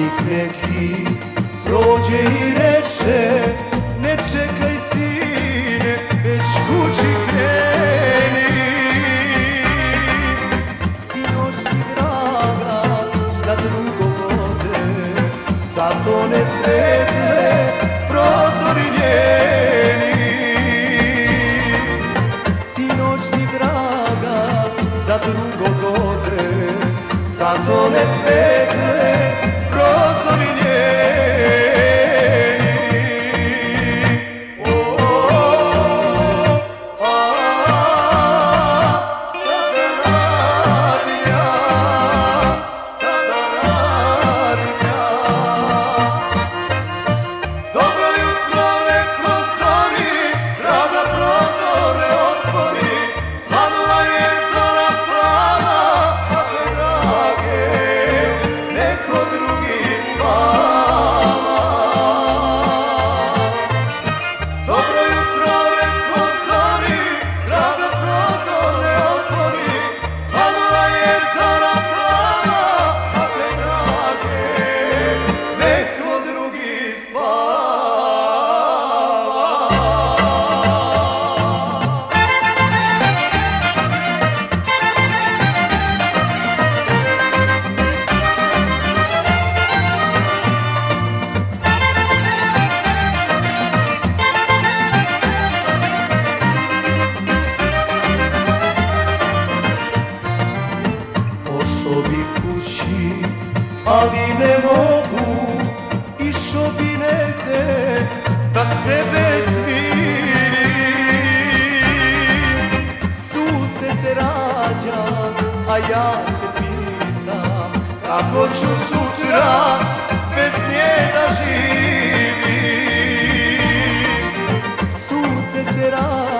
Poslanik neki prođe i reče Ne čekaj sine, već kući kreni. Sinoć ti draga, za drugo vode Zato ne svetle prozori njeni. Sinoć ti draga, za drugo vode Zato ne svetle prozor lije Osobikući, ali ne mogu otišao bi negde da sebe smirim Sunce se rađa, a ja se pitam Kako ću sutra bez nje da živim. Sunce se rađa